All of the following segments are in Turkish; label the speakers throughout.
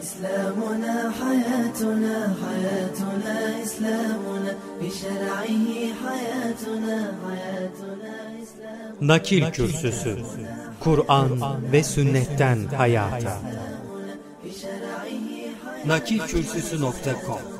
Speaker 1: إسلامنا حياتنا حياتنا إسلامنا بشرعه حياتنا حياتنا إسلامنا
Speaker 2: Nakil Kürsüsü Kur'an ve Sünnetten Hayata Nakilkürsüsü.com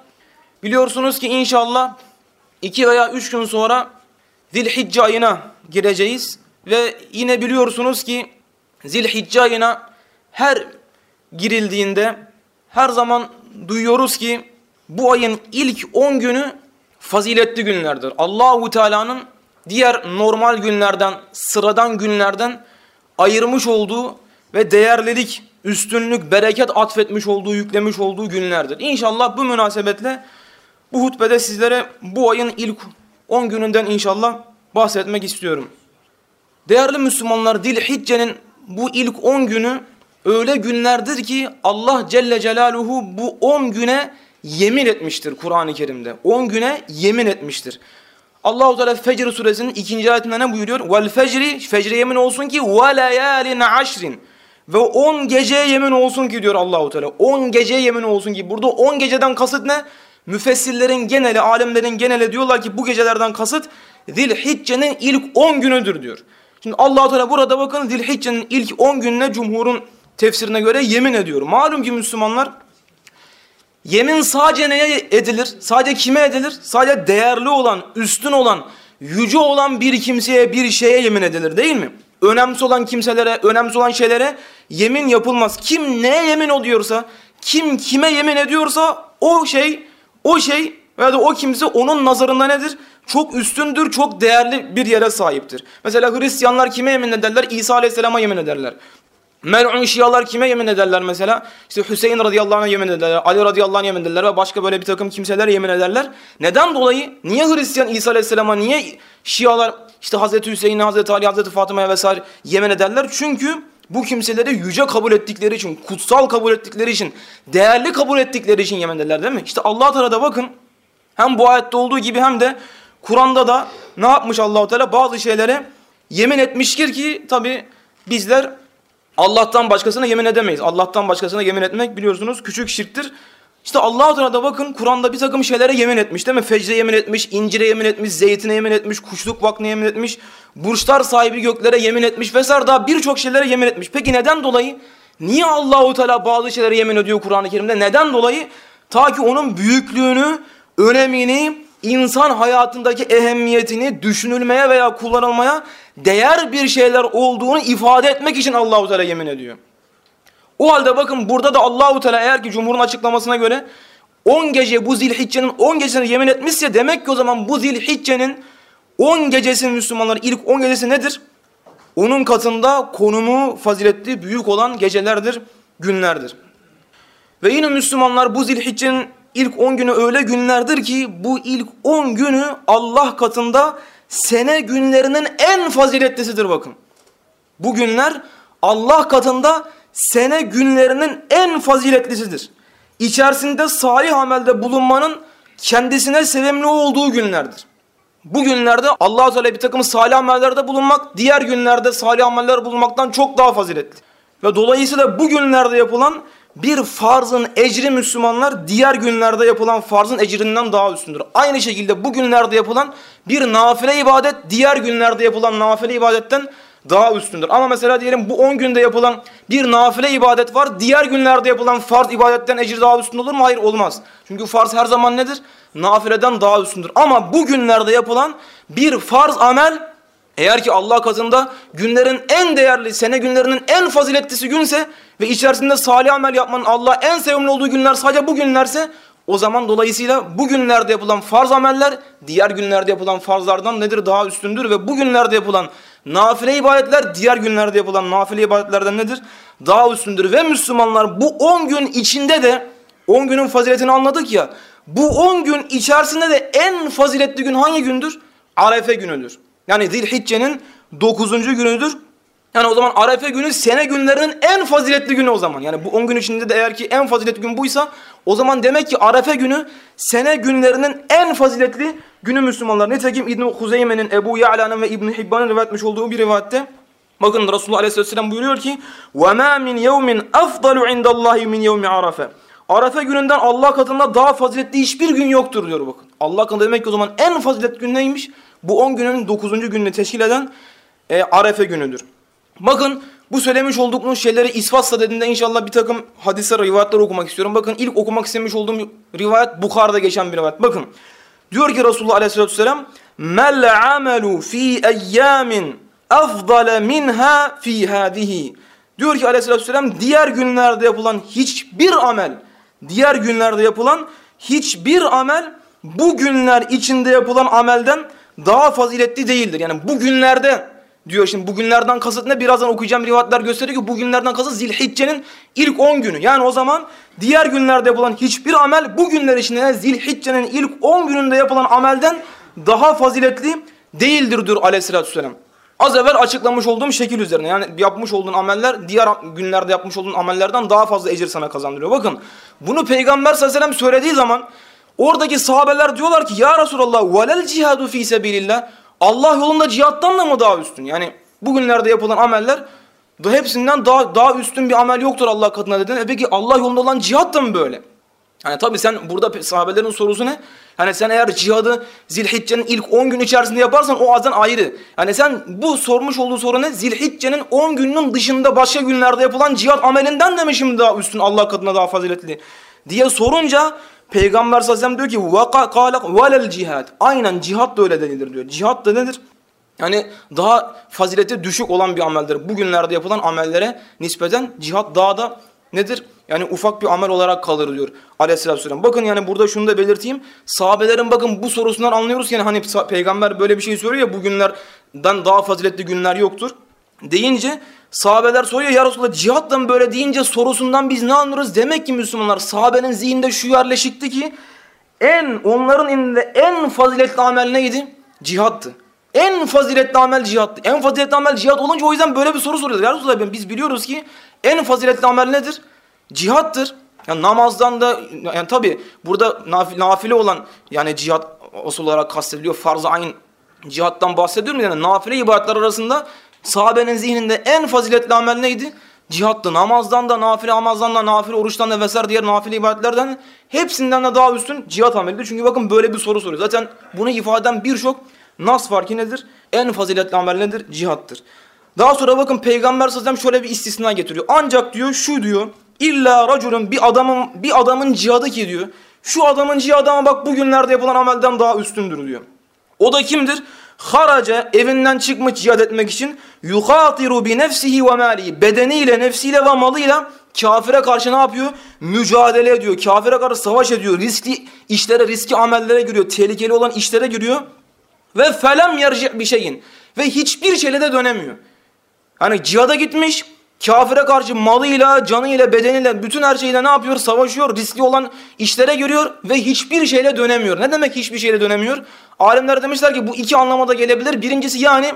Speaker 3: Biliyorsunuz ki inşallah iki veya üç gün sonra Zilhicce ayına gireceğiz. Ve yine biliyorsunuz ki Zilhicce ayına her girildiğinde her zaman duyuyoruz ki bu ayın ilk 10 günü faziletli günlerdir. Allahu Teala'nın diğer normal günlerden, sıradan günlerden ayırmış olduğu ve değerlilik, üstünlük, bereket atfetmiş olduğu, yüklemiş olduğu günlerdir. İnşallah bu münasebetle bu hutbede sizlere bu ayın ilk 10 gününden inşallah bahsetmek istiyorum. Değerli Müslümanlar Dilhicce'nin bu ilk 10 günü öyle günlerdir ki Allah Celle Celaluhu bu 10 güne yemin etmiştir Kur'an-ı Kerim'de. 10 güne yemin etmiştir. Allahu Teala Fecr suresinin ikinci ayetinde ne buyuruyor? Vel fecri, fecre yemin olsun ki ve layalin aşrin. Ve 10 geceye yemin olsun ki diyor Allahu Teala. 10 geceye yemin olsun ki. Burada 10 geceden kasıt ne? Müfessirlerin geneli, alemlerin geneli diyorlar ki bu gecelerden kasıt Zilhicce'nin ilk 10 günüdür diyor. Şimdi allah Teala burada bakın Zilhicce'nin ilk 10 gününe cumhurun tefsirine göre yemin ediyor. Malum ki Müslümanlar yemin sadece neye edilir? Sadece kime edilir? Sadece değerli olan, üstün olan, yüce olan bir kimseye, bir şeye yemin edilir değil mi? Önemsiz olan kimselere, önemsiz olan şeylere yemin yapılmaz. Kim neye yemin ediyorsa, kim kime yemin ediyorsa o şey o şey veya o kimse onun nazarında nedir? Çok üstündür, çok değerli bir yere sahiptir. Mesela Hristiyanlar kime yemin ederler? İsa Aleyhisselam'a yemin ederler. Mel'un Şialar kime yemin ederler mesela? İşte Hüseyin radıyallahu anh'a yemin ederler, Ali radıyallahu anh'a yemin ederler ve başka böyle bir takım kimselere yemin ederler. Neden dolayı? Niye Hristiyan İsa aleyhisselama, niye Şialar işte Hazreti Hüseyin'e, Hazreti Ali, Hazreti Fatıma'ya vesaire yemin ederler? Çünkü bu kimseleri yüce kabul ettikleri için, kutsal kabul ettikleri için, değerli kabul ettikleri için yemin ederler değil mi? İşte Allah Teala da bakın hem bu ayette olduğu gibi hem de Kur'an'da da ne yapmış Allahu Teala bazı şeylere yemin etmiştir ki tabi bizler Allah'tan başkasına yemin edemeyiz. Allah'tan başkasına yemin etmek biliyorsunuz küçük şirktir. İşte Allah-u Teala bakın Kur'an'da bir takım şeylere yemin etmiş değil mi? Fecre yemin etmiş, incire yemin etmiş, zeytine yemin etmiş, kuşluk vakne yemin etmiş, burçlar sahibi göklere yemin etmiş vesaire daha birçok şeylere yemin etmiş. Peki neden dolayı? Niye Allahu Teala bazı şeylere yemin ediyor Kur'an-ı Kerim'de? Neden dolayı? Ta ki onun büyüklüğünü, önemini, insan hayatındaki ehemmiyetini düşünülmeye veya kullanılmaya değer bir şeyler olduğunu ifade etmek için Allahu Teala yemin ediyor. O halde bakın burada da Allahu Teala eğer ki Cumhur'un açıklamasına göre 10 gece bu Zilhicce'nin 10 gecesine yemin etmişse demek ki o zaman bu Zilhicce'nin 10 gecesi Müslümanların ilk 10 gecesi nedir? Onun katında konumu faziletli büyük olan gecelerdir, günlerdir. Ve yine Müslümanlar bu Zilhicce'nin ilk 10 günü öyle günlerdir ki bu ilk 10 günü Allah katında sene günlerinin en faziletlisidir bakın. Bu günler Allah katında sene günlerinin en faziletlisidir. İçerisinde salih amelde bulunmanın kendisine sevimli olduğu günlerdir. Bu günlerde Allah-u Teala bir takım salih amellerde bulunmak diğer günlerde salih ameller bulunmaktan çok daha faziletli. Ve dolayısıyla bu günlerde yapılan bir farzın ecri Müslümanlar diğer günlerde yapılan farzın ecrinden daha üstündür. Aynı şekilde bu günlerde yapılan bir nafile ibadet diğer günlerde yapılan nafile ibadetten daha üstündür. Ama mesela diyelim bu 10 günde yapılan bir nafile ibadet var. Diğer günlerde yapılan farz ibadetten ecri daha üstün olur mu? Hayır olmaz. Çünkü farz her zaman nedir? Nafileden daha üstündür. Ama bu günlerde yapılan bir farz amel eğer ki Allah katında günlerin en değerli, sene günlerinin en faziletlisi günse ve içerisinde salih amel yapmanın Allah en sevimli olduğu günler sadece bu günlerse o zaman dolayısıyla bugünlerde yapılan farz ameller diğer günlerde yapılan farzlardan nedir? Daha üstündür ve bugünlerde yapılan nafile ibadetler diğer günlerde yapılan nafile ibadetlerden nedir? Daha üstündür ve Müslümanlar bu 10 gün içinde de 10 günün faziletini anladık ya bu 10 gün içerisinde de en faziletli gün hangi gündür? Arefe günüdür. Yani Zilhicce'nin 9. günüdür. Yani o zaman Arefe günü sene günlerinin en faziletli günü o zaman. Yani bu 10 gün içinde de eğer ki en faziletli gün buysa o zaman demek ki Arefe günü sene günlerinin en faziletli günü Müslümanlar. Nitekim İbn-i Huzeyme'nin, Ebu Ya'la'nın ve İbn-i Hibban'ın rivayet etmiş olduğu bir rivayette bakın Resulullah Aleyhisselam buyuruyor ki وَمَا مِنْ يَوْمٍ أَفْضَلُ عِنْدَ اللّٰهِ مِنْ يَوْمِ عَرَفَ Arefe gününden Allah katında daha faziletli hiçbir gün yoktur diyor bakın. Allah katında demek ki o zaman en faziletli gün neymiş? Bu 10 günün 9. gününü teşkil eden e, Arefe günüdür. Bakın bu söylemiş olduğumuz şeyleri ispatla dediğinde inşallah bir takım hadisler, rivayetler okumak istiyorum. Bakın ilk okumak istemiş olduğum rivayet Bukhar'da geçen bir rivayet. Bakın diyor ki Resulullah Aleyhisselatü Vesselam Mel amelu fi eyyamin afdale minha fi hadihi. Diyor ki Aleyhisselatü Vesselam diğer günlerde yapılan hiçbir amel, diğer günlerde yapılan hiçbir amel bu günler içinde yapılan amelden daha faziletli değildir. Yani bu günlerde diyor şimdi bugünlerden kasıt ne? Birazdan okuyacağım rivayetler gösteriyor ki bugünlerden kasıt Zilhicce'nin ilk 10 günü. Yani o zaman diğer günlerde yapılan hiçbir amel bu günler içinde yani Zilhicce'nin ilk 10 gününde yapılan amelden daha faziletli değildir diyor aleyhissalatü vesselam. Az evvel açıklamış olduğum şekil üzerine yani yapmış olduğun ameller diğer günlerde yapmış olduğun amellerden daha fazla ecir sana kazandırıyor. Bakın bunu Peygamber sallallahu aleyhi ve sellem söylediği zaman oradaki sahabeler diyorlar ki ya Resulallah velel cihadu fi sebilillah Allah yolunda cihattan da mı daha üstün? Yani bugünlerde yapılan ameller da hepsinden daha daha üstün bir amel yoktur Allah katına dedin. E peki Allah yolunda olan cihat da mı böyle? Yani tabi sen burada sahabelerin sorusu ne? Yani sen eğer cihadı Zilhicce'nin ilk 10 gün içerisinde yaparsan o azdan ayrı. Yani sen bu sormuş olduğu soru ne? Zilhicce'nin 10 gününün dışında başka günlerde yapılan cihat amelinden de mi şimdi daha üstün Allah katına daha faziletli? Diye sorunca Peygamber sallallahu aleyhi ve sellem diyor ki وَقَالَ velel cihad. Aynen cihat da öyle denilir diyor. Cihat da nedir? Yani daha fazileti düşük olan bir ameldir. Bugünlerde yapılan amellere nispeten cihat daha da nedir? Yani ufak bir amel olarak kalır diyor aleyhissalatü vesselam. Bakın yani burada şunu da belirteyim. Sahabelerin bakın bu sorusundan anlıyoruz ki yani hani peygamber böyle bir şey söylüyor ya bugünlerden daha faziletli günler yoktur. Deyince sahabeler soruyor ya Resulallah cihatla mı böyle deyince sorusundan biz ne anlıyoruz? Demek ki Müslümanlar sahabenin zihninde şu yerleşikti ki en onların elinde en faziletli amel neydi? Cihattı. En faziletli amel cihattı. En faziletli amel cihat olunca o yüzden böyle bir soru soruyorlar. Ya Resulallah biz biliyoruz ki en faziletli amel nedir? Cihattır. Yani namazdan da yani tabi burada nafile olan yani cihat asıl olarak kastediliyor. Farz-ı ayn cihattan bahsediyorum yani nafile ibadetler arasında sahabenin zihninde en faziletli amel neydi? Cihattı. Namazdan da, nafile namazdan da, nafile oruçtan da vesaire diğer nafile ibadetlerden hepsinden de daha üstün cihat amelidir. Çünkü bakın böyle bir soru soruyor. Zaten bunu ifade eden birçok nas var nedir? En faziletli amel nedir? Cihattır. Daha sonra bakın Peygamber sallallahu şöyle bir istisna getiriyor. Ancak diyor şu diyor. İlla raculun bir adamın bir adamın cihadı ki diyor. Şu adamın cihadı ama bak bugünlerde yapılan amelden daha üstündür diyor. O da kimdir? Haraca evinden çıkmış cihad etmek için yuhatiru bi nefsihi ve mali bedeniyle, nefsiyle ve malıyla kafire karşı ne yapıyor? Mücadele ediyor. Kafire karşı savaş ediyor. Riskli işlere, riskli amellere giriyor. Tehlikeli olan işlere giriyor. Ve felem yerci bir şeyin. Ve hiçbir şeyle de dönemiyor. Hani cihada gitmiş, kafire karşı malıyla, canıyla, bedeniyle, bütün her şeyle ne yapıyor? Savaşıyor, riskli olan işlere giriyor ve hiçbir şeyle dönemiyor. Ne demek hiçbir şeyle dönemiyor? Alimler demişler ki bu iki anlamada gelebilir. Birincisi yani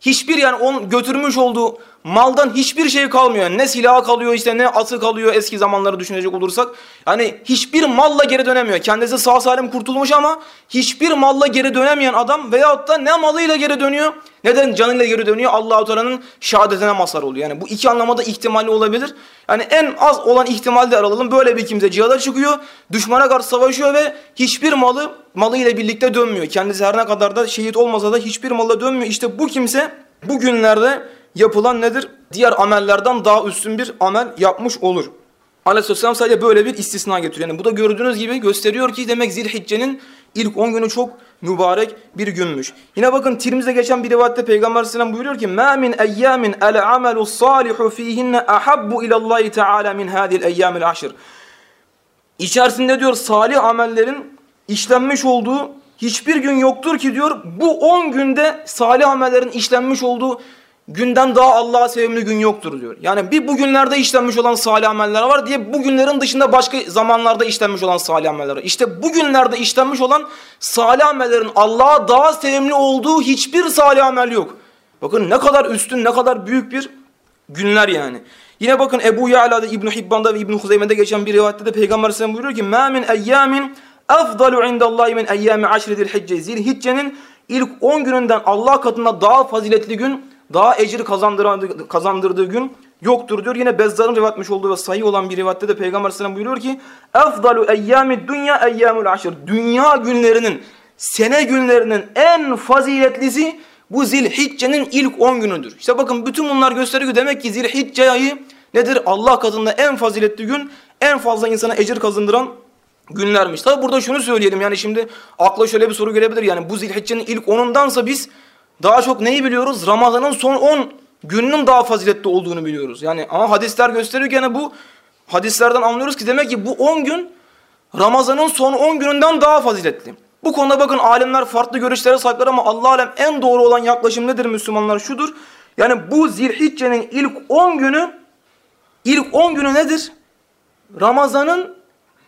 Speaker 3: hiçbir yani on götürmüş olduğu maldan hiçbir şey kalmıyor. Ne silah kalıyor işte ne atı kalıyor eski zamanları düşünecek olursak. Yani hiçbir malla geri dönemiyor. Kendisi sağ salim kurtulmuş ama hiçbir malla geri dönemeyen adam veyahut da ne malıyla geri dönüyor neden canıyla geri dönüyor Allah-u Teala'nın şehadetine mazhar oluyor. Yani bu iki anlamada ihtimali olabilir. Yani en az olan ihtimalde aralım. Böyle bir kimse cihada çıkıyor, düşmana karşı savaşıyor ve hiçbir malı malıyla birlikte dönmüyor. Kendisi her ne kadar da şehit olmasa da hiçbir malla dönmüyor. İşte bu kimse bu günlerde yapılan nedir? Diğer amellerden daha üstün bir amel yapmış olur. Aleyhisselam sadece böyle bir istisna getiriyor. Yani bu da gördüğünüz gibi gösteriyor ki demek Zilhicce'nin ilk 10 günü çok mübarek bir günmüş. Yine bakın Tirmiz'de geçen bir rivayette Peygamber Aleyhisselam buyuruyor ki مَا مِنْ اَيَّامٍ الْعَمَلُ الصَّالِحُ ف۪يهِنَّ اَحَبُّ اِلَى اللّٰهِ تَعَالَى مِنْ هَذِي الْاَيَّامِ الْعَشِرِ İçerisinde diyor salih amellerin işlenmiş olduğu hiçbir gün yoktur ki diyor bu 10 günde salih amellerin işlenmiş olduğu günden daha Allah'a sevimli gün yoktur diyor. Yani bir bugünlerde işlenmiş olan salih ameller var diye bugünlerin dışında başka zamanlarda işlenmiş olan salih ameller var. İşte bugünlerde işlenmiş olan salih amellerin Allah'a daha sevimli olduğu hiçbir salih amel yok. Bakın ne kadar üstün, ne kadar büyük bir günler yani. Yine bakın Ebu Ya'la'da İbn Hibban'da ve İbn Huzeyme'de geçen bir rivayette de Peygamber Aleyhisselam buyuruyor ki: "Ma min eyyamin afdalu indallahi min eyyami aşri zilhicce." Zilhicce'nin ilk 10 gününden Allah katında daha faziletli gün, daha ecir kazandırdığı, kazandırdığı gün yoktur diyor. Yine Bezzar'ın rivayet etmiş olduğu ve sahih olan bir rivayette de Peygamber Aleyhisselam buyuruyor ki: "Afdalu eyyami dunya eyyamul aşr." Dünya günlerinin, sene günlerinin en faziletlisi bu Zilhicce'nin ilk 10 günüdür. İşte bakın bütün bunlar gösteriyor demek ki Zilhicce ayı nedir? Allah katında en faziletli gün, en fazla insana ecir kazandıran günlermiş. Tabi burada şunu söyleyelim yani şimdi akla şöyle bir soru gelebilir. Yani bu Zilhicce'nin ilk 10'undansa biz daha çok neyi biliyoruz? Ramazan'ın son 10 gününün daha faziletli olduğunu biliyoruz. Yani ama hadisler gösteriyor yani bu hadislerden anlıyoruz ki demek ki bu 10 gün Ramazan'ın son 10 gününden daha faziletli. Bu konuda bakın alimler farklı görüşlere sahipler ama Allah alem en doğru olan yaklaşım nedir Müslümanlar? Şudur. Yani bu Zilhicce'nin ilk 10 günü ilk 10 günü nedir? Ramazan'ın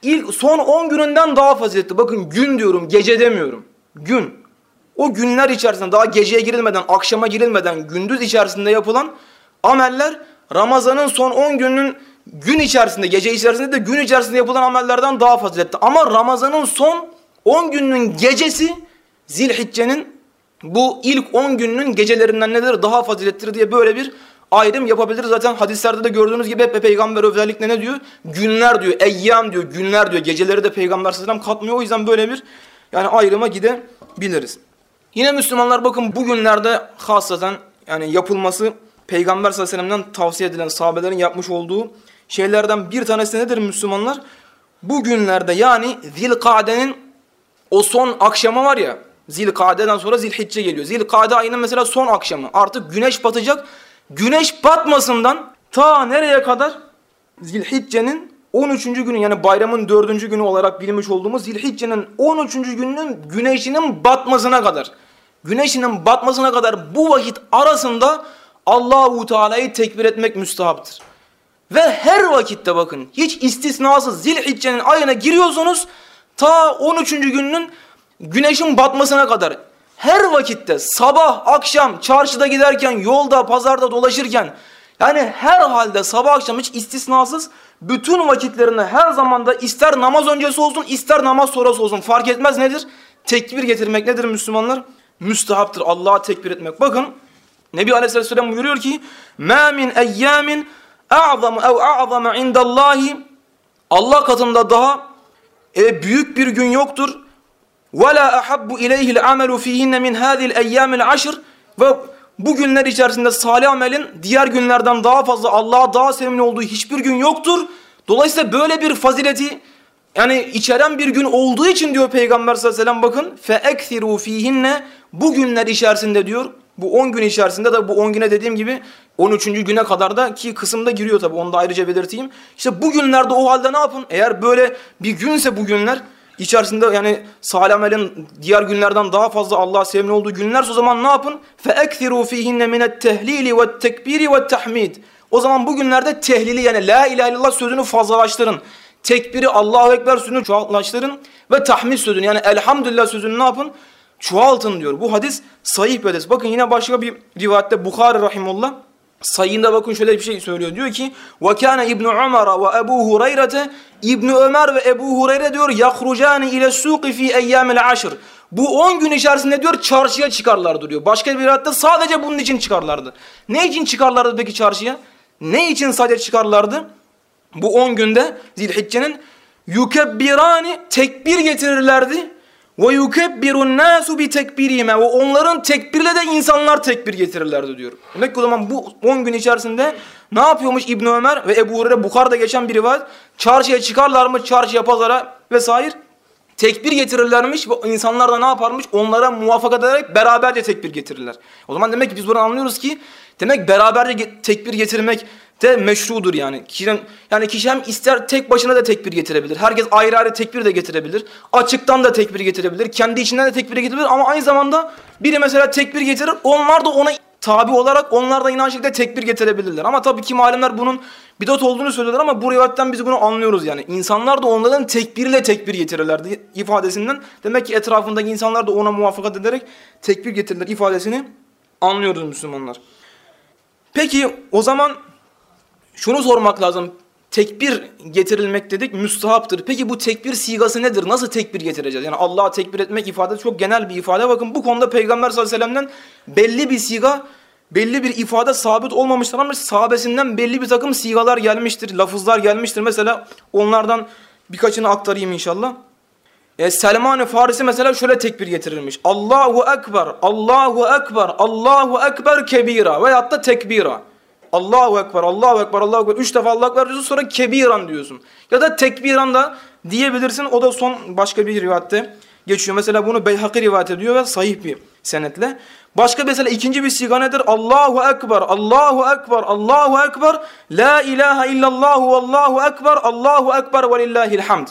Speaker 3: ilk son 10 gününden daha faziletli. Bakın gün diyorum, gece demiyorum. Gün. O günler içerisinde daha geceye girilmeden, akşama girilmeden gündüz içerisinde yapılan ameller Ramazan'ın son 10 gününün gün içerisinde, gece içerisinde de gün içerisinde yapılan amellerden daha faziletli. Ama Ramazan'ın son 10 gününün gecesi Zilhicce'nin bu ilk 10 gününün gecelerinden nedir? Daha fazilettir diye böyle bir ayrım yapabilir. Zaten hadislerde de gördüğünüz gibi hep peygamber özellikle ne diyor? Günler diyor, eyyam diyor, günler diyor. Geceleri de peygamber sallallahu katmıyor. O yüzden böyle bir yani ayrıma gidebiliriz. Yine Müslümanlar bakın bugünlerde hasaten yani yapılması peygamber sallallahu aleyhi ve sellem'den tavsiye edilen sahabelerin yapmış olduğu şeylerden bir tanesi nedir Müslümanlar? Bugünlerde yani Zilkade'nin o son akşamı var ya Zilkade'den sonra Zilhicce geliyor. Zilkade ayının mesela son akşamı. Artık güneş batacak. Güneş batmasından ta nereye kadar? Zilhicce'nin 13. günü yani bayramın 4. günü olarak bilmiş olduğumuz Zilhicce'nin 13. gününün güneşinin batmasına kadar. Güneşinin batmasına kadar bu vakit arasında Allahu Teala'yı tekbir etmek müstahaptır. Ve her vakitte bakın hiç istisnasız Zilhicce'nin ayına giriyorsunuz ta 13. gününün güneşin batmasına kadar her vakitte sabah akşam çarşıda giderken yolda pazarda dolaşırken yani her halde sabah akşam hiç istisnasız bütün vakitlerinde her zamanda ister namaz öncesi olsun ister namaz sonrası olsun fark etmez nedir? Tekbir getirmek nedir Müslümanlar? Müstehaptır Allah'a tekbir etmek. Bakın Nebi Aleyhisselam buyuruyor ki مَا مِنْ اَيَّامٍ اَعْظَمُ اَوْ اَعْظَمَ عِنْدَ اللّٰهِ Allah katında daha e, büyük bir gün yoktur. وَلَا أَحَبُّ اِلَيْهِ الْعَمَلُ ف۪يهِنَّ مِنْ هَذِي الْاَيَّامِ الْعَشْرِ Ve bu günler içerisinde salih amelin diğer günlerden daha fazla Allah'a daha sevimli olduğu hiçbir gün yoktur. Dolayısıyla böyle bir fazileti yani içeren bir gün olduğu için diyor Peygamber sallallahu aleyhi ve sellem bakın فَاَكْثِرُوا ف۪يهِنَّ Bu günler içerisinde diyor bu 10 gün içerisinde de bu 10 güne dediğim gibi 13. güne kadar da ki kısımda giriyor tabi onu da ayrıca belirteyim. İşte bu günlerde o halde ne yapın? Eğer böyle bir günse bu günler içerisinde yani salih amelin diğer günlerden daha fazla Allah'a sevimli olduğu günlerse o zaman ne yapın? فَاَكْثِرُوا ف۪يهِنَّ مِنَ التَّهْلِيلِ وَالتَّكْبِيرِ وَالتَّحْمِيدِ O zaman bu günlerde tehlili yani la ilahe illallah sözünü fazlalaştırın. Tekbiri Allahu Ekber sözünü çoğaltlaştırın ve tahmid sözünü yani elhamdülillah sözünü ne yapın? Çoğaltın diyor. Bu hadis sahih bir hadis. Bakın yine başka bir rivayette Bukhari Rahimullah sayında bakın şöyle bir şey söylüyor. Diyor ki وَكَانَ İbn Ömer ve Ebu Hureyre İbn Ömer ve Ebu Hureyre diyor يَخْرُجَانِ اِلَى السُّوقِ ف۪ي اَيَّامِ الْعَشْرِ Bu 10 gün içerisinde diyor çarşıya çıkarlardı diyor. Başka bir rivayette sadece bunun için çıkarlardı. Ne için çıkarlardı peki çarşıya? Ne için sadece çıkarlardı? Bu 10 günde Zilhicce'nin yukebbirani tekbir getirirlerdi. Ve yukebbirun nasu bi tekbirime ve onların tekbirle de insanlar tekbir getirirlerdi diyor. Demek ki o zaman bu 10 gün içerisinde ne yapıyormuş İbn Ömer ve Ebu Hureyre Bukar'da geçen bir rivayet. Çarşıya çıkarlarmış, çarşıya, pazara vesaire tekbir getirirlermiş ve insanlar da ne yaparmış? Onlara muvaffakat ederek beraberce tekbir getirirler. O zaman demek ki biz buradan anlıyoruz ki demek beraberce tekbir getirmek de meşrudur yani. Kişinin, yani kişi hem ister tek başına da tekbir getirebilir. Herkes ayrı ayrı tekbir de getirebilir. Açıktan da tekbir getirebilir. Kendi içinden de tekbir getirebilir ama aynı zamanda biri mesela tekbir getirir. Onlar da ona tabi olarak onlar da yine tekbir getirebilirler. Ama tabii ki alimler bunun bidat olduğunu söylüyorlar ama bu rivayetten biz bunu anlıyoruz yani. İnsanlar da onların tekbirle tekbir getirirlerdi ifadesinden. Demek ki etrafındaki insanlar da ona muvaffakat ederek tekbir getirirler ifadesini anlıyoruz Müslümanlar. Peki o zaman şunu sormak lazım. Tekbir getirilmek dedik müstahaptır. Peki bu tekbir sigası nedir? Nasıl tekbir getireceğiz? Yani Allah'a tekbir etmek ifadesi çok genel bir ifade. Bakın bu konuda Peygamber sallallahu aleyhi ve sellem'den belli bir siga, belli bir ifade sabit olmamıştır ama sahabesinden belli bir takım sigalar gelmiştir, lafızlar gelmiştir. Mesela onlardan birkaçını aktarayım inşallah. E, Selman-ı Farisi mesela şöyle tekbir getirilmiş. Allahu Ekber, Allahu Ekber, Allahu Ekber kebira veyahut da tekbira. Allahu Ekber, Allahu Ekber, Allahu Ekber. Üç defa Allahu Ekber diyorsun sonra kebiran diyorsun. Ya da tekbiran da diyebilirsin. O da son başka bir rivayette geçiyor. Mesela bunu Beyhaki rivayet ediyor ve sahih bir senetle. Başka mesela ikinci bir siga nedir? Allahu Ekber, Allahu Ekber, Allahu Ekber. La ilahe illallah ve Allahu Ekber, Allahu Ekber ve lillahil hamd.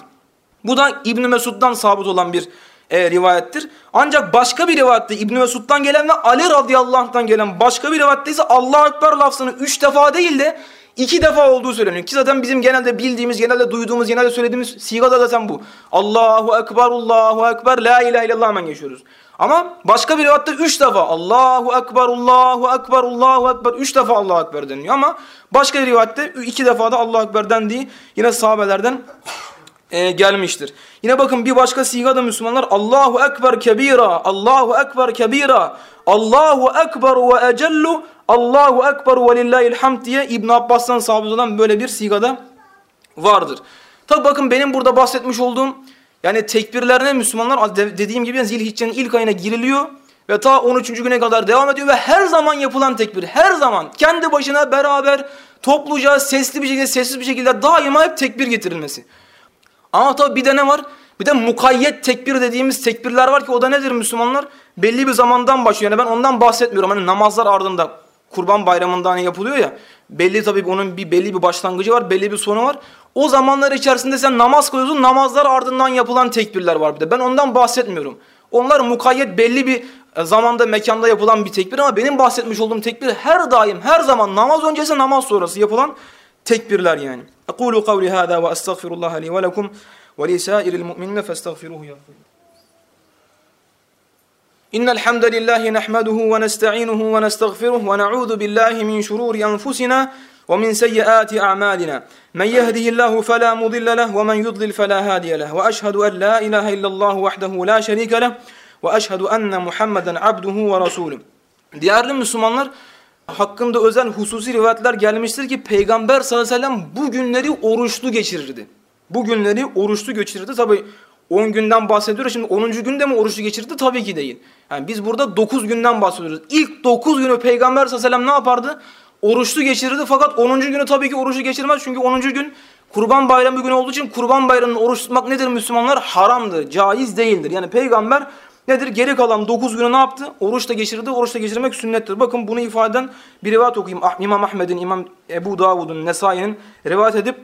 Speaker 3: Bu da İbn Mesud'dan sabit olan bir e, rivayettir. Ancak başka bir rivayette İbn Mesud'dan gelen ve Ali radıyallahu anh'tan gelen başka bir rivayette ise Allahu Ekber lafzını üç defa değil de iki defa olduğu söyleniyor. Ki zaten bizim genelde bildiğimiz, genelde duyduğumuz, genelde söylediğimiz sigada zaten bu. Allahu Ekber, Allahu Ekber, La ilahe illallah hemen geçiyoruz. Ama başka bir rivayette üç defa Allahu Ekber, Allahu Ekber, Allahu Ekber, üç defa Allahu Ekber deniliyor. Ama başka bir rivayette iki defa da Allahu Ekber dendiği yine sahabelerden e, gelmiştir. Yine bakın bir başka siga da Müslümanlar Allahu Ekber kebira, Allahu Ekber kebira, Allahu Ekber ve ecellu, Allahu Ekber ve lillahil hamd diye İbn Abbas'tan sabit böyle bir sigada vardır. Tabi bakın benim burada bahsetmiş olduğum yani tekbirlerine Müslümanlar dediğim gibi Zilhicce'nin ilk ayına giriliyor ve ta 13. güne kadar devam ediyor ve her zaman yapılan tekbir, her zaman kendi başına beraber topluca sesli bir şekilde, sessiz bir şekilde daima hep tekbir getirilmesi. Ama tabi bir de ne var? Bir de mukayyet tekbir dediğimiz tekbirler var ki o da nedir Müslümanlar? Belli bir zamandan başlıyor. Yani ben ondan bahsetmiyorum. Hani namazlar ardında kurban bayramında hani yapılıyor ya. Belli tabii onun bir belli bir başlangıcı var, belli bir sonu var. O zamanlar içerisinde sen namaz kılıyorsun. Namazlar ardından yapılan tekbirler var bir de. Ben ondan bahsetmiyorum. Onlar mukayyet belli bir e, zamanda, mekanda yapılan bir tekbir ama benim bahsetmiş olduğum tekbir her daim, her zaman namaz öncesi, namaz sonrası yapılan tekbirler yani. Ekulu kavli hâdâ ve estağfirullah li ve lekum ve li sairil mu'minine festağfiruhu yâfir. إن الحمد لله نحمده ونستعينه ونستغفره ونعوذ بالله من شرور أنفسنا ومن سيئات أعمالنا من يهده الله فلا مضل له ومن يضلل فلا هادي له وأشهد أن لا إله إلا الله وحده لا شريك له وأشهد أن محمدا عبده ورسوله Değerli Müslümanlar hakkında özel hususi rivayetler gelmiştir ki Peygamber sallallahu aleyhi ve sellem bu günleri oruçlu geçirirdi. Bu günleri oruçlu geçirirdi. Tabi 10 günden bahsediyoruz. Şimdi 10. günde mi oruçlu geçirdi? Tabii ki değil. Yani biz burada 9 günden bahsediyoruz. İlk 9 günü Peygamber sallallahu aleyhi ve sellem ne yapardı? Oruçlu geçirirdi fakat 10. günü tabii ki oruçlu geçirmez. Çünkü 10. gün Kurban bayramı günü olduğu için kurban bayramının oruç tutmak nedir Müslümanlar? Haramdır, caiz değildir. Yani peygamber nedir? Geri kalan 9 günü ne yaptı? Oruç da geçirdi. Oruç da geçirmek sünnettir. Bakın bunu ifade eden bir rivayet okuyayım. Ah, İmam Ahmed'in, İmam Ebu Davud'un, Nesai'nin rivayet edip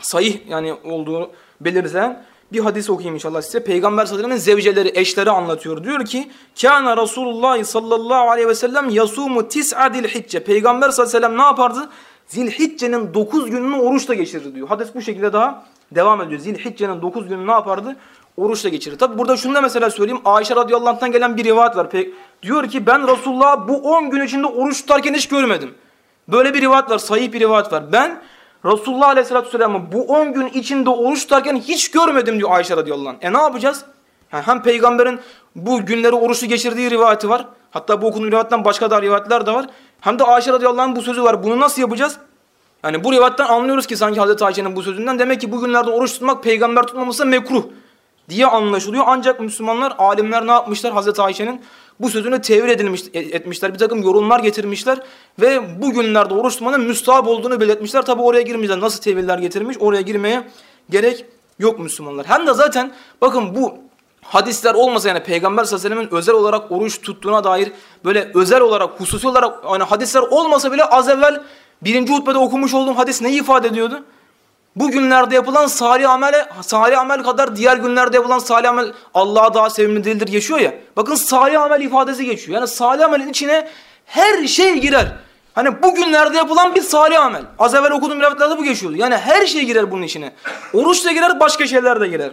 Speaker 3: sahih yani olduğunu belirten bir hadis okuyayım inşallah size. Peygamber sallallahu zevceleri, eşleri anlatıyor. Diyor ki: "Kana Resulullah sallallahu aleyhi ve sellem yasumu tis'a hicce." Peygamber sallallahu aleyhi ve sellem ne yapardı? Zilhicce'nin 9 gününü oruçla geçirirdi diyor. Hadis bu şekilde daha devam ediyor. Zilhicce'nin 9 gününü ne yapardı? Oruçla geçirir. Tabi burada şunu da mesela söyleyeyim. Ayşe radıyallahu anh'tan gelen bir rivayet var. Pe diyor ki ben Resulullah bu 10 gün içinde oruç tutarken hiç görmedim. Böyle bir rivayet var, sahih bir rivayet var. Ben Resulullah Aleyhisselatü Vesselam'ı bu 10 gün içinde oruç tutarken hiç görmedim diyor Ayşe radıyallahu anh. E ne yapacağız? Yani hem peygamberin bu günleri oruçlu geçirdiği rivayeti var. Hatta bu okuduğum rivayetten başka da rivayetler de var. Hem de Ayşe radıyallahu anh bu sözü var. Bunu nasıl yapacağız? Yani bu rivayetten anlıyoruz ki sanki Hazreti Ayşe'nin bu sözünden demek ki bu günlerde oruç tutmak peygamber tutmaması mekruh diye anlaşılıyor. Ancak Müslümanlar, alimler ne yapmışlar? Hazreti Ayşe'nin bu sözünü tevil edilmiş, etmişler. Bir takım yorumlar getirmişler ve bu günlerde oruç tutmanın müstahap olduğunu belirtmişler. Tabi oraya girmeyeceğiz. Nasıl teviller getirmiş? Oraya girmeye gerek yok Müslümanlar. Hem de zaten bakın bu hadisler olmasa yani Peygamber sallallahu aleyhi ve özel olarak oruç tuttuğuna dair böyle özel olarak, hususi olarak yani hadisler olmasa bile az evvel birinci hutbede okumuş olduğum hadis neyi ifade ediyordu? Bu günlerde yapılan salih amele, salih amel kadar diğer günlerde yapılan salih amel Allah'a daha sevimli değildir geçiyor ya. Bakın salih amel ifadesi geçiyor. Yani salih amelin içine her şey girer. Hani bu günlerde yapılan bir salih amel. Az evvel okuduğum rivayetlerde bu geçiyordu. Yani her şey girer bunun içine. Oruç da girer, başka şeyler de girer.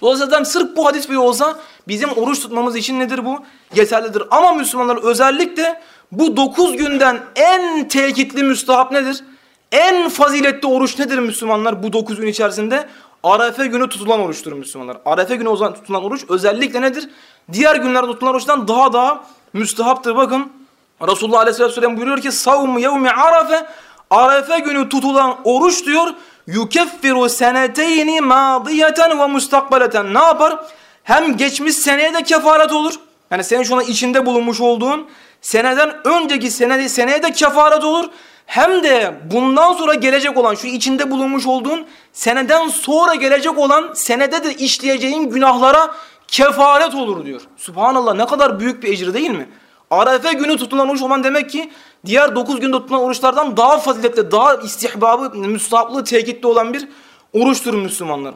Speaker 3: Dolayısıyla sırf bu hadis bile olsa bizim oruç tutmamız için nedir bu? Yeterlidir. Ama Müslümanlar özellikle bu dokuz günden en tekitli müstahap nedir? En faziletli oruç nedir Müslümanlar bu dokuz gün içerisinde? Arefe günü tutulan oruçtur Müslümanlar. Arefe günü tutulan oruç özellikle nedir? Diğer günlerde tutulan oruçtan daha daha müstahaptır. Bakın Resulullah Aleyhisselatü Vesselam buyuruyor ki savmu yevmi arefe Arefe günü tutulan oruç diyor yukeffiru seneteyni madiyeten ve mustakbaleten. Ne yapar? Hem geçmiş seneye de kefaret olur. Yani senin şu an içinde bulunmuş olduğun seneden önceki sene, seneye de kefaret olur. Hem de bundan sonra gelecek olan şu içinde bulunmuş olduğun seneden sonra gelecek olan senede de işleyeceğin günahlara kefaret olur diyor. Subhanallah ne kadar büyük bir ecir değil mi? Arefe günü tutulan oruç olan demek ki diğer 9 günde tutulan oruçlardan daha faziletli, daha istihbabı, müstahaplığı, tekitli olan bir oruçtur Müslümanlar.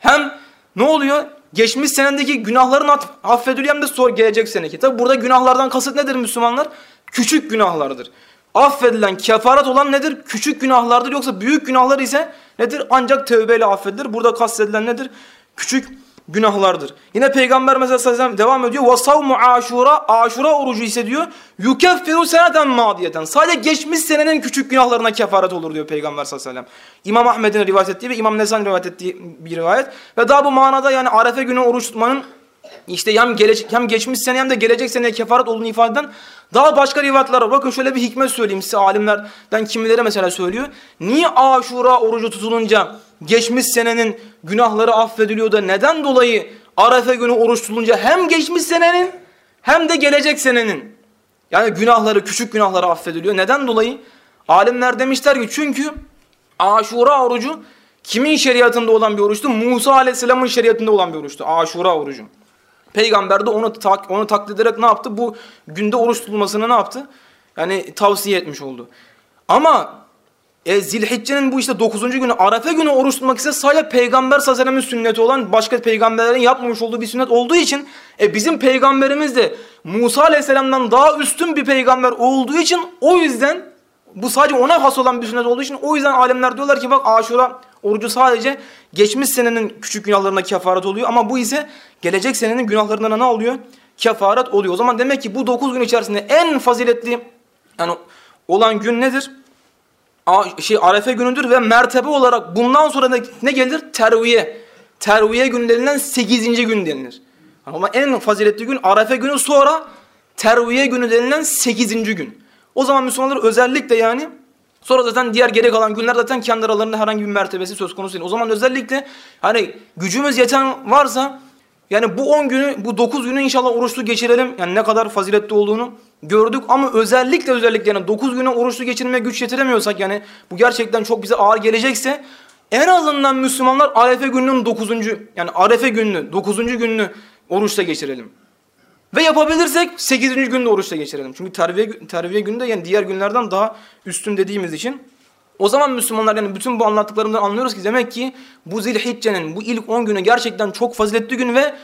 Speaker 3: Hem ne oluyor? Geçmiş senedeki günahların affediliyor hem de gelecek seneki. Tabi burada günahlardan kasıt nedir Müslümanlar? Küçük günahlardır Affedilen, kefaret olan nedir? Küçük günahlardır. Yoksa büyük günahlar ise nedir? Ancak tövbeyle affedilir. Burada kastedilen nedir? Küçük günahlardır. Yine Peygamber mesela sallallahu devam ediyor. وَصَوْمُ aşura Aşura orucu ise diyor. يُكَفِّرُ seneden madiyeten. Sadece geçmiş senenin küçük günahlarına kefaret olur diyor Peygamber sallallahu aleyhi ve sellem. İmam Ahmed'in rivayet ettiği ve İmam Nesan rivayet ettiği bir rivayet. Ve daha bu manada yani Arefe günü oruç tutmanın işte hem, gelecek, hem geçmiş sene hem de gelecek seneye kefaret olduğunu ifade eden daha başka rivayetler var. Bakın şöyle bir hikmet söyleyeyim size alimlerden kimileri mesela söylüyor. Niye aşura orucu tutulunca geçmiş senenin günahları affediliyor da neden dolayı Arefe günü oruç tutulunca hem geçmiş senenin hem de gelecek senenin yani günahları küçük günahları affediliyor. Neden dolayı? Alimler demişler ki çünkü aşura orucu kimin şeriatında olan bir oruçtu? Musa aleyhisselamın şeriatında olan bir oruçtu. Aşura orucu. Peygamber de onu, tak, onu taklit ederek ne yaptı? Bu günde oruç tutulmasını ne yaptı? Yani tavsiye etmiş oldu. Ama e, Zilhicce'nin bu işte 9. günü Arefe günü oruç tutmak ise sadece Peygamber sallallahu sünneti olan başka peygamberlerin yapmamış olduğu bir sünnet olduğu için e, bizim peygamberimiz de Musa aleyhisselamdan daha üstün bir peygamber olduğu için o yüzden bu sadece ona has olan bir sünnet olduğu için o yüzden alemler diyorlar ki bak aşura orucu sadece geçmiş senenin küçük günahlarına kefaret oluyor ama bu ise gelecek senenin günahlarına ne oluyor? Kefaret oluyor. O zaman demek ki bu 9 gün içerisinde en faziletli yani olan gün nedir? şey Arefe günüdür ve mertebe olarak bundan sonra ne, ne gelir? Terviye. Terviye günü denilen 8. gün denilir. Ama en faziletli gün Arefe günü sonra terviye günü denilen 8. gün. O zaman Müslümanlar özellikle yani sonra zaten diğer geri kalan günler zaten kendi aralarında herhangi bir mertebesi söz konusu değil. O zaman özellikle hani gücümüz yeten varsa yani bu 10 günü, bu 9 günü inşallah oruçlu geçirelim. Yani ne kadar faziletli olduğunu gördük ama özellikle özellikle yani 9 güne oruçlu geçirmeye güç yetiremiyorsak yani bu gerçekten çok bize ağır gelecekse en azından Müslümanlar Arefe gününün 9. yani Arefe gününü 9. gününü oruçla geçirelim. Ve yapabilirsek 8. günde oruçla geçirelim. Çünkü terviye, terviye günde yani diğer günlerden daha üstün dediğimiz için. O zaman Müslümanlar yani bütün bu anlattıklarımdan anlıyoruz ki demek ki bu Zilhicce'nin bu ilk 10 günü gerçekten çok faziletli gün ve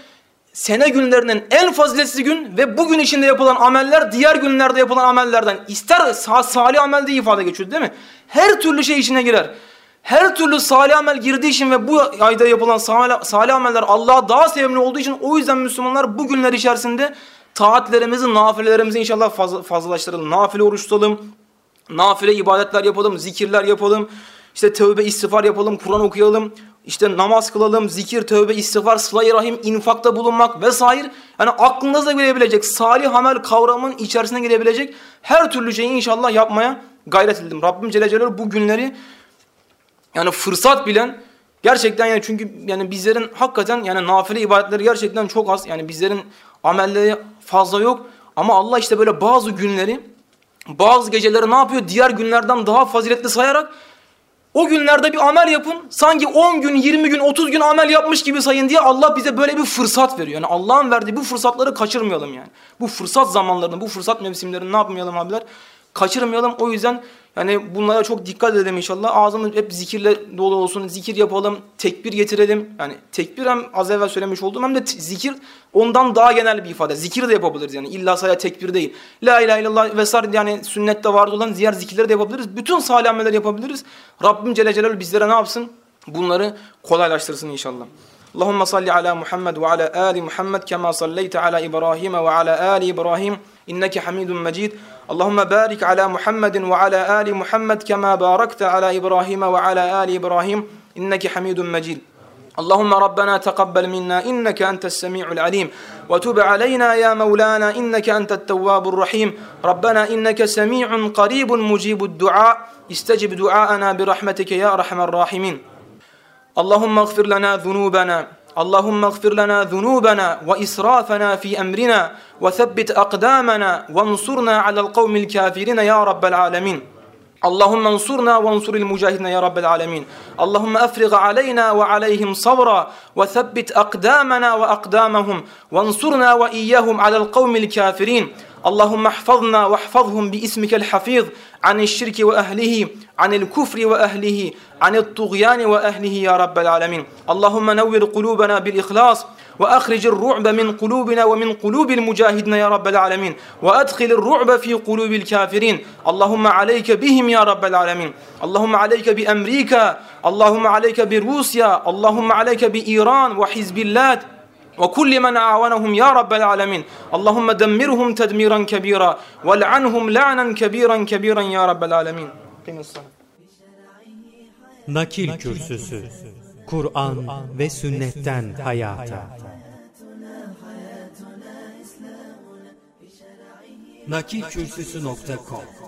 Speaker 3: sene günlerinin en faziletli gün ve bugün içinde yapılan ameller diğer günlerde yapılan amellerden ister salih amel diye ifade geçiyor değil mi? Her türlü şey içine girer. Her türlü salih amel girdiği için ve bu ayda yapılan salih, ameller Allah'a daha sevimli olduğu için o yüzden Müslümanlar bu günler içerisinde taatlerimizi, nafilelerimizi inşallah fazla, fazlalaştıralım. Nafile oruç tutalım, nafile ibadetler yapalım, zikirler yapalım, işte tövbe istiğfar yapalım, Kur'an okuyalım, işte namaz kılalım, zikir, tövbe, istiğfar, sıla rahim, infakta bulunmak vesaire. Yani aklınıza gelebilecek, salih amel kavramının içerisine girebilecek her türlü şeyi inşallah yapmaya gayret edildim. Rabbim Celle Celaluhu bu günleri yani fırsat bilen gerçekten yani çünkü yani bizlerin hakikaten yani nafile ibadetleri gerçekten çok az. Yani bizlerin amelleri fazla yok. Ama Allah işte böyle bazı günleri bazı geceleri ne yapıyor? Diğer günlerden daha faziletli sayarak o günlerde bir amel yapın. Sanki 10 gün, 20 gün, 30 gün amel yapmış gibi sayın diye Allah bize böyle bir fırsat veriyor. Yani Allah'ın verdiği bu fırsatları kaçırmayalım yani. Bu fırsat zamanlarını, bu fırsat mevsimlerini ne yapmayalım abiler? Kaçırmayalım. O yüzden yani bunlara çok dikkat edelim inşallah. Ağzımız hep zikirle dolu olsun. Zikir yapalım, tekbir getirelim. Yani tekbir hem az evvel söylemiş olduğum hem de zikir ondan daha genel bir ifade. Zikir de yapabiliriz yani. İlla sadece tekbir değil. La ilahe illallah vesaire yani sünnette vardı olan diğer zikirleri de yapabiliriz. Bütün salih ameller yapabiliriz. Rabbim Celle Celaluhu bizlere ne yapsın? Bunları kolaylaştırsın inşallah. اللهم صل على محمد وعلى آل محمد كما صليت على إبراهيم وعلى آل إبراهيم إنك حميد مجيد. اللهم بارك على محمد وعلى آل محمد كما باركت على إبراهيم وعلى آل إبراهيم إنك حميد مجيد. اللهم ربنا تقبل منا إنك أنت السميع العليم. وتب علينا يا مولانا إنك أنت التواب الرحيم. ربنا إنك سميع قريب مجيب الدعاء. استجب دعاءنا برحمتك يا أرحم الراحمين. اللهم اغفر لنا ذنوبنا اللهم اغفر لنا ذنوبنا وإسرافنا في أمرنا وثبت أقدامنا وانصرنا على القوم الكافرين يا رب العالمين. اللهم انصرنا وانصر المجاهدين يا رب العالمين. اللهم أفرغ علينا وعليهم صبرا وثبت أقدامنا وأقدامهم. وانصرنا وإياهم على القوم الكافرين. اللهم احفظنا واحفظهم باسمك الحفيظ عن الشرك وأهله عن الكفر وأهله عن الطغيان وأهله يا رب العالمين. اللهم نور قلوبنا بالإخلاص وأخرج الرعب من قلوبنا ومن قلوب المجاهدين يا رب العالمين. وأدخل الرعب في قلوب الكافرين. اللهم عليك بهم يا رب العالمين. اللهم عليك بأمريكا. اللهم عليك بروسيا اللهم عليك بإيران وحزب الله. ve kulli men a'vanahum ya rabbel alamin. Allahumme demmirhum tedmiran kebira ve l'anhum la'nen kebiran kebiran ya alamin.
Speaker 2: Nakil Kürsüsü Kur'an ve sünnetten hayata. Nakilkürsüsü.com